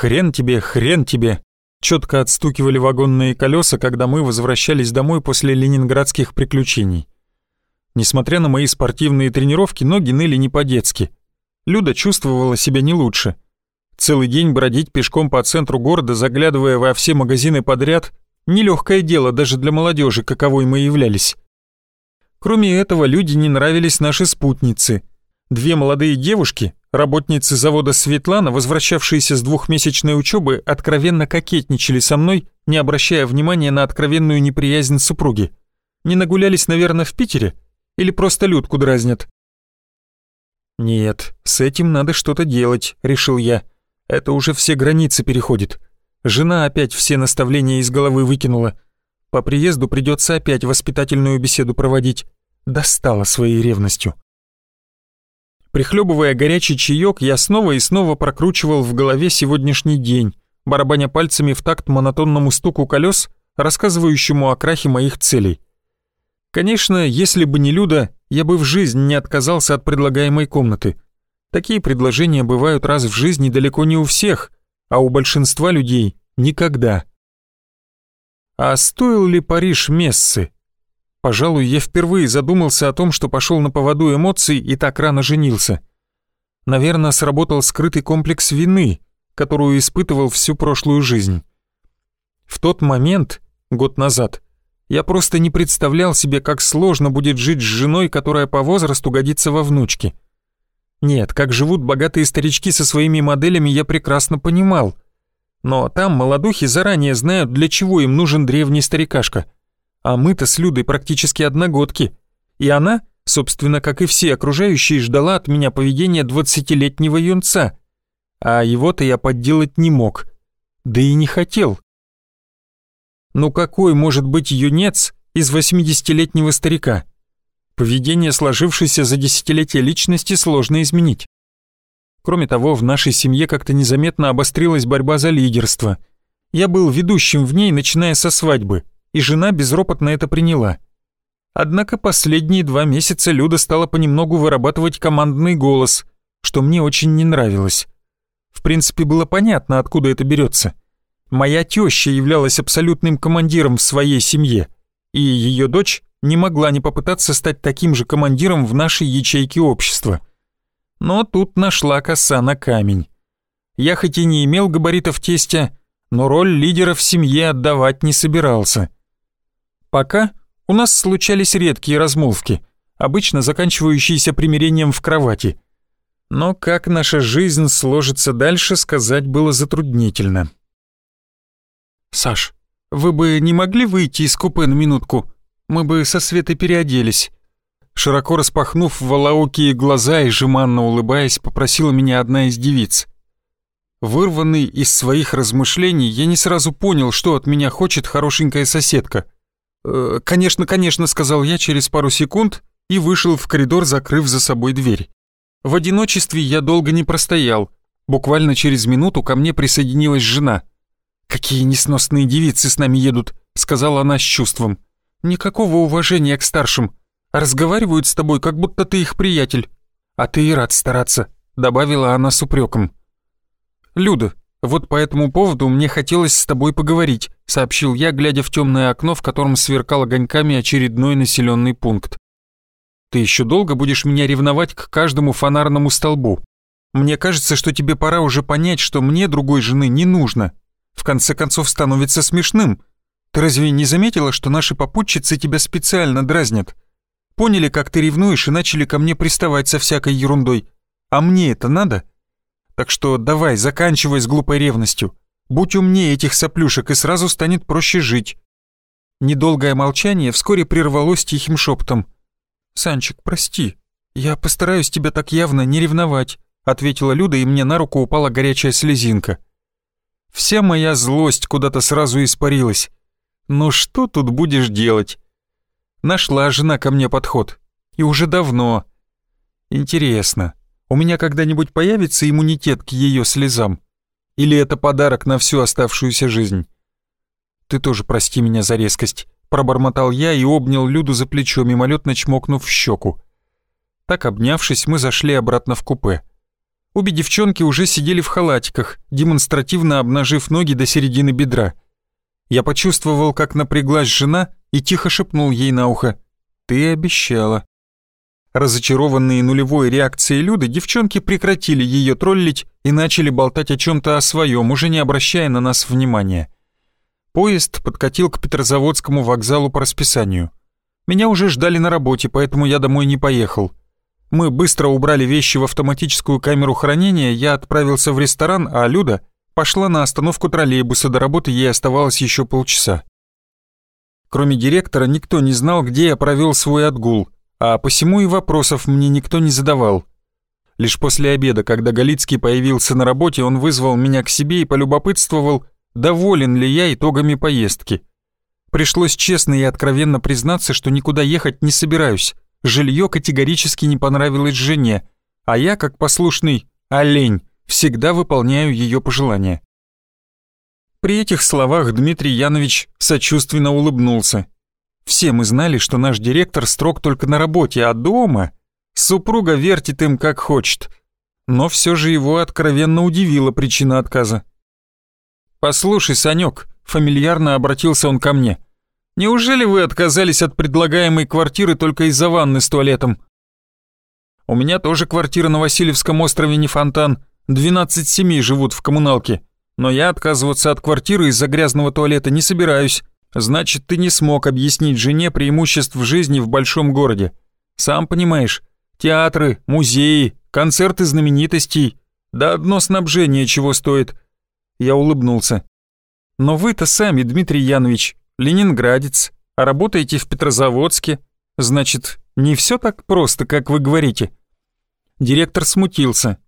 «Хрен тебе, хрен тебе!» Четко отстукивали вагонные колеса, когда мы возвращались домой после ленинградских приключений. Несмотря на мои спортивные тренировки, ноги ныли не по-детски. Люда чувствовала себя не лучше. Целый день бродить пешком по центру города, заглядывая во все магазины подряд, нелегкое дело даже для молодежи, каковой мы являлись. Кроме этого, люди не нравились наши спутницы. Две молодые девушки, работницы завода Светлана, возвращавшиеся с двухмесячной учебы, откровенно кокетничали со мной, не обращая внимания на откровенную неприязнь супруги. Не нагулялись, наверное, в Питере? Или просто Людку дразнят? «Нет, с этим надо что-то делать», — решил я. «Это уже все границы переходит. Жена опять все наставления из головы выкинула. По приезду придется опять воспитательную беседу проводить. Достала своей ревностью». Прихлебывая горячий чаек, я снова и снова прокручивал в голове сегодняшний день, барабаня пальцами в такт монотонному стуку колес, рассказывающему о крахе моих целей. Конечно, если бы не Люда, я бы в жизнь не отказался от предлагаемой комнаты. Такие предложения бывают раз в жизни далеко не у всех, а у большинства людей никогда. А стоил ли Париж мессы? Пожалуй, я впервые задумался о том, что пошел на поводу эмоций и так рано женился. Наверное, сработал скрытый комплекс вины, которую испытывал всю прошлую жизнь. В тот момент, год назад, я просто не представлял себе, как сложно будет жить с женой, которая по возрасту годится во внучке. Нет, как живут богатые старички со своими моделями, я прекрасно понимал. Но там молодухи заранее знают, для чего им нужен древний старикашка. А мы-то с Людой практически одногодки. И она, собственно, как и все окружающие, ждала от меня поведения двадцатилетнего юнца. А его-то я подделать не мог. Да и не хотел. Ну какой может быть юнец из 80-летнего старика? Поведение сложившейся за десятилетия личности сложно изменить. Кроме того, в нашей семье как-то незаметно обострилась борьба за лидерство. Я был ведущим в ней, начиная со свадьбы, и жена безропотно это приняла. Однако последние два месяца Люда стала понемногу вырабатывать командный голос, что мне очень не нравилось. В принципе, было понятно, откуда это берется. Моя теща являлась абсолютным командиром в своей семье, и ее дочь не могла не попытаться стать таким же командиром в нашей ячейке общества. Но тут нашла коса на камень. Я хоть и не имел габаритов тестя, но роль лидера в семье отдавать не собирался. Пока у нас случались редкие размолвки, обычно заканчивающиеся примирением в кровати. Но как наша жизнь сложится дальше, сказать было затруднительно. «Саш, вы бы не могли выйти из купе на минутку? Мы бы со Светой переоделись». Широко распахнув волоокие глаза и жеманно улыбаясь, попросила меня одна из девиц. Вырванный из своих размышлений, я не сразу понял, что от меня хочет хорошенькая соседка. «Э, «Конечно, конечно», — сказал я через пару секунд и вышел в коридор, закрыв за собой дверь. В одиночестве я долго не простоял. Буквально через минуту ко мне присоединилась жена — «Какие несносные девицы с нами едут», — сказала она с чувством. «Никакого уважения к старшим. Разговаривают с тобой, как будто ты их приятель. А ты и рад стараться», — добавила она с упреком. «Люда, вот по этому поводу мне хотелось с тобой поговорить», — сообщил я, глядя в темное окно, в котором сверкал огоньками очередной населенный пункт. «Ты еще долго будешь меня ревновать к каждому фонарному столбу? Мне кажется, что тебе пора уже понять, что мне другой жены не нужно, в конце концов становится смешным. Ты разве не заметила, что наши попутчицы тебя специально дразнят? Поняли, как ты ревнуешь и начали ко мне приставать со всякой ерундой. А мне это надо? Так что давай, заканчивай с глупой ревностью. Будь умнее этих соплюшек, и сразу станет проще жить». Недолгое молчание вскоре прервалось тихим шепотом. «Санчик, прости, я постараюсь тебя так явно не ревновать», ответила Люда, и мне на руку упала горячая слезинка. Вся моя злость куда-то сразу испарилась. Ну что тут будешь делать? Нашла жена ко мне подход. И уже давно. Интересно, у меня когда-нибудь появится иммунитет к ее слезам? Или это подарок на всю оставшуюся жизнь? Ты тоже прости меня за резкость. Пробормотал я и обнял Люду за плечо, мимолетно чмокнув в щеку. Так обнявшись, мы зашли обратно в купе. Обе девчонки уже сидели в халатиках, демонстративно обнажив ноги до середины бедра. Я почувствовал, как напряглась жена, и тихо шепнул ей на ухо. «Ты обещала». Разочарованные нулевой реакцией Люды, девчонки прекратили ее троллить и начали болтать о чем-то о своем, уже не обращая на нас внимания. Поезд подкатил к Петрозаводскому вокзалу по расписанию. Меня уже ждали на работе, поэтому я домой не поехал. Мы быстро убрали вещи в автоматическую камеру хранения, я отправился в ресторан, а Люда пошла на остановку троллейбуса, до работы ей оставалось еще полчаса. Кроме директора, никто не знал, где я провел свой отгул, а посему и вопросов мне никто не задавал. Лишь после обеда, когда Галицкий появился на работе, он вызвал меня к себе и полюбопытствовал, доволен ли я итогами поездки. Пришлось честно и откровенно признаться, что никуда ехать не собираюсь, Жилье категорически не понравилось жене, а я, как послушный олень, всегда выполняю ее пожелания. При этих словах Дмитрий Янович сочувственно улыбнулся. Все мы знали, что наш директор строг только на работе, а дома супруга вертит им как хочет. Но все же его откровенно удивила причина отказа. «Послушай, Санек», — фамильярно обратился он ко мне, — Неужели вы отказались от предлагаемой квартиры только из-за ванны с туалетом? У меня тоже квартира на Васильевском острове не фонтан. 12 семей живут в коммуналке. Но я отказываться от квартиры из-за грязного туалета не собираюсь. Значит, ты не смог объяснить жене преимуществ жизни в большом городе. Сам понимаешь, театры, музеи, концерты знаменитостей. Да одно снабжение чего стоит. Я улыбнулся. Но вы-то сами, Дмитрий Янович, ленинградец, а работаете в Петрозаводске. Значит, не все так просто, как вы говорите». Директор смутился.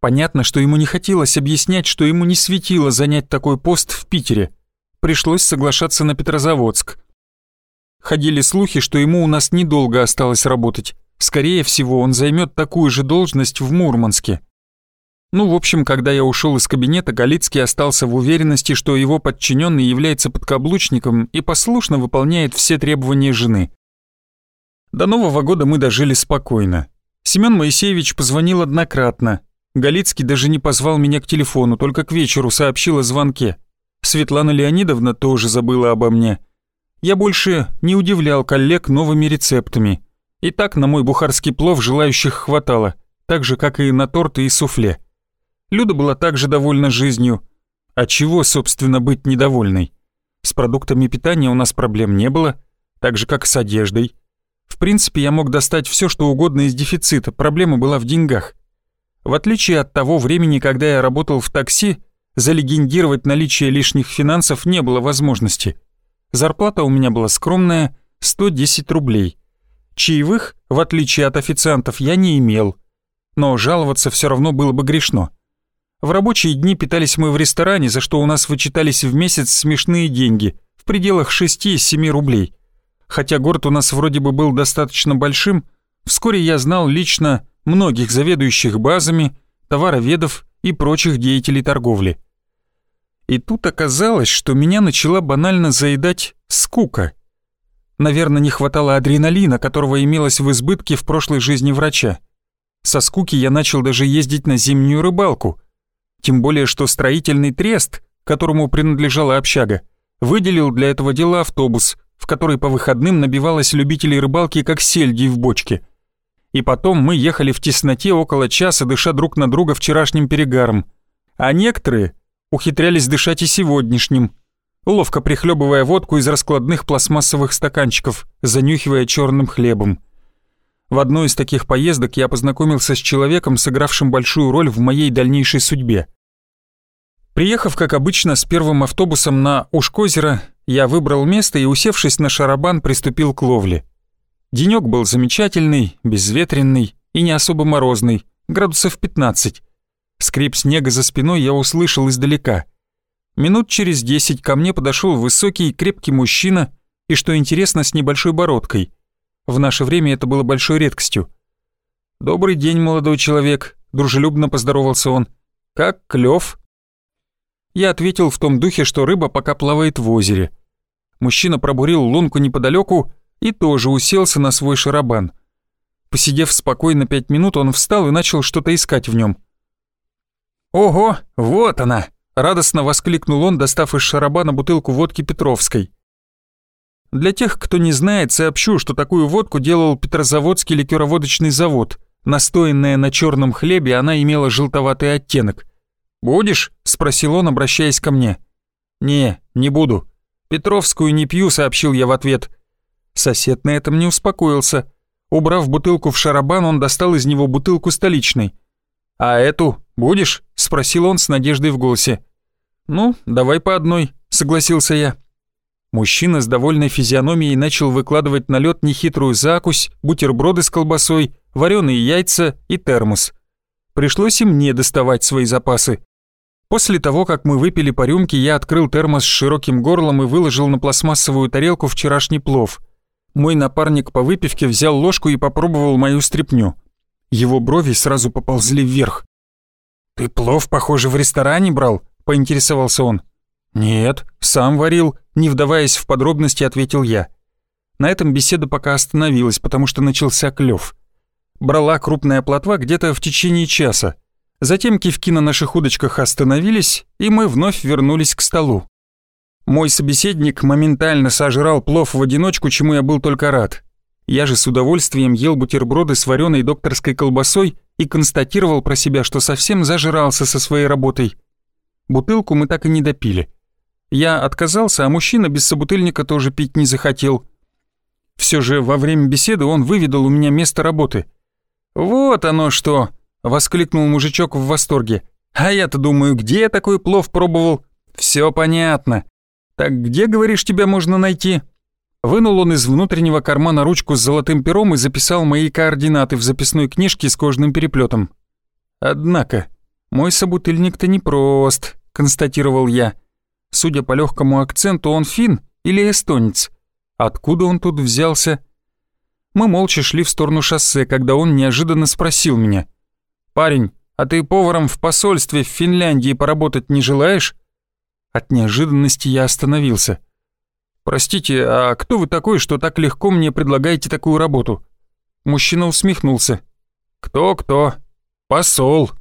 Понятно, что ему не хотелось объяснять, что ему не светило занять такой пост в Питере. Пришлось соглашаться на Петрозаводск. Ходили слухи, что ему у нас недолго осталось работать. Скорее всего, он займет такую же должность в Мурманске. Ну, в общем, когда я ушел из кабинета, Галицкий остался в уверенности, что его подчиненный является подкаблучником и послушно выполняет все требования жены. До Нового года мы дожили спокойно. Семен Моисеевич позвонил однократно. Галицкий даже не позвал меня к телефону, только к вечеру сообщил о звонке. Светлана Леонидовна тоже забыла обо мне. Я больше не удивлял коллег новыми рецептами. И так на мой бухарский плов желающих хватало, так же, как и на торты и суфле. Люда была также довольна жизнью. А чего, собственно, быть недовольной? С продуктами питания у нас проблем не было, так же, как с одеждой. В принципе, я мог достать все, что угодно из дефицита, проблема была в деньгах. В отличие от того времени, когда я работал в такси, залегендировать наличие лишних финансов не было возможности. Зарплата у меня была скромная — 110 рублей. Чаевых, в отличие от официантов, я не имел. Но жаловаться все равно было бы грешно. В рабочие дни питались мы в ресторане, за что у нас вычитались в месяц смешные деньги, в пределах 6-7 рублей. Хотя город у нас вроде бы был достаточно большим, вскоре я знал лично многих заведующих базами, товароведов и прочих деятелей торговли. И тут оказалось, что меня начала банально заедать скука. Наверное, не хватало адреналина, которого имелось в избытке в прошлой жизни врача. Со скуки я начал даже ездить на зимнюю рыбалку — тем более, что строительный трест, которому принадлежала общага, выделил для этого дела автобус, в который по выходным набивалось любителей рыбалки как сельди в бочке. И потом мы ехали в тесноте около часа, дыша друг на друга вчерашним перегаром. А некоторые ухитрялись дышать и сегодняшним, ловко прихлебывая водку из раскладных пластмассовых стаканчиков, занюхивая черным хлебом. В одной из таких поездок я познакомился с человеком, сыгравшим большую роль в моей дальнейшей судьбе. Приехав, как обычно, с первым автобусом на Ушкозеро, я выбрал место и, усевшись на шарабан, приступил к ловле. Денёк был замечательный, безветренный и не особо морозный, градусов 15. Скрип снега за спиной я услышал издалека. Минут через десять ко мне подошел высокий, крепкий мужчина и, что интересно, с небольшой бородкой. В наше время это было большой редкостью. «Добрый день, молодой человек», — дружелюбно поздоровался он. «Как клёв?» Я ответил в том духе, что рыба пока плавает в озере. Мужчина пробурил лунку неподалеку и тоже уселся на свой шарабан. Посидев спокойно пять минут, он встал и начал что-то искать в нем. «Ого, вот она!» — радостно воскликнул он, достав из шарабана бутылку водки Петровской. Для тех, кто не знает, сообщу, что такую водку делал Петрозаводский ликероводочный завод. Настоянная на черном хлебе, она имела желтоватый оттенок. «Будешь?» — спросил он, обращаясь ко мне. «Не, не буду. Петровскую не пью», — сообщил я в ответ. Сосед на этом не успокоился. Убрав бутылку в шарабан, он достал из него бутылку столичной. «А эту будешь?» — спросил он с надеждой в голосе. «Ну, давай по одной», — согласился я. Мужчина с довольной физиономией начал выкладывать на лед нехитрую закусь, бутерброды с колбасой, вареные яйца и термос. Пришлось и мне доставать свои запасы. После того, как мы выпили по рюмке, я открыл термос с широким горлом и выложил на пластмассовую тарелку вчерашний плов. Мой напарник по выпивке взял ложку и попробовал мою стряпню. Его брови сразу поползли вверх. «Ты плов, похоже, в ресторане брал?» — поинтересовался он. «Нет, сам варил», — не вдаваясь в подробности, ответил я. На этом беседа пока остановилась, потому что начался клёв. Брала крупная плотва где-то в течение часа. Затем кивки на наших удочках остановились, и мы вновь вернулись к столу. Мой собеседник моментально сожрал плов в одиночку, чему я был только рад. Я же с удовольствием ел бутерброды с вареной докторской колбасой и констатировал про себя, что совсем зажрался со своей работой. Бутылку мы так и не допили. Я отказался, а мужчина без собутыльника тоже пить не захотел. Все же во время беседы он выведал у меня место работы. «Вот оно что!» — воскликнул мужичок в восторге. «А я-то думаю, где я такой плов пробовал?» «Все понятно. Так где, говоришь, тебя можно найти?» Вынул он из внутреннего кармана ручку с золотым пером и записал мои координаты в записной книжке с кожным переплетом. «Однако, мой собутыльник-то непрост», — констатировал я. Судя по легкому акценту, он фин или эстонец. Откуда он тут взялся? Мы молча шли в сторону шоссе, когда он неожиданно спросил меня. «Парень, а ты поваром в посольстве в Финляндии поработать не желаешь?» От неожиданности я остановился. «Простите, а кто вы такой, что так легко мне предлагаете такую работу?» Мужчина усмехнулся. «Кто-кто? Посол»,